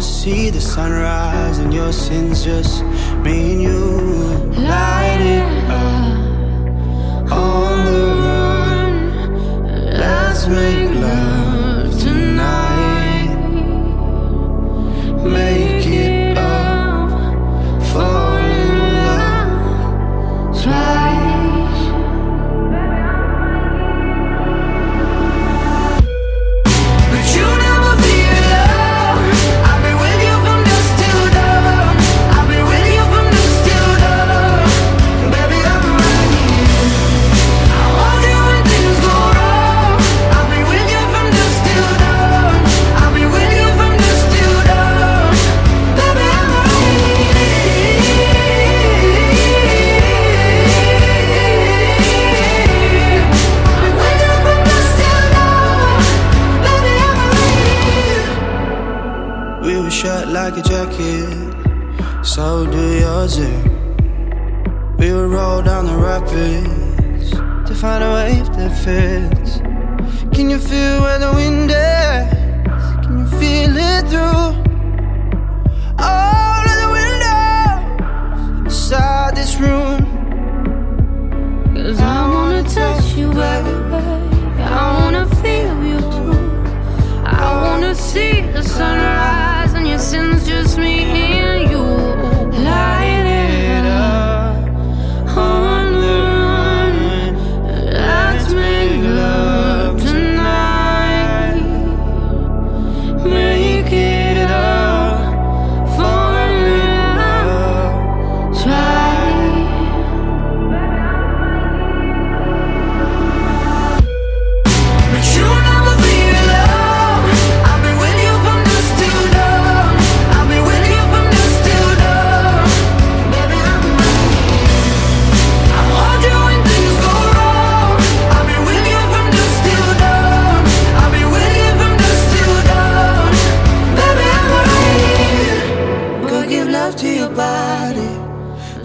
See the sunrise and your sins just me and you. Light shut like a jacket, so do yours. Yeah. We will roll down the rapids to find a wave that fits. Can you feel where the wind is?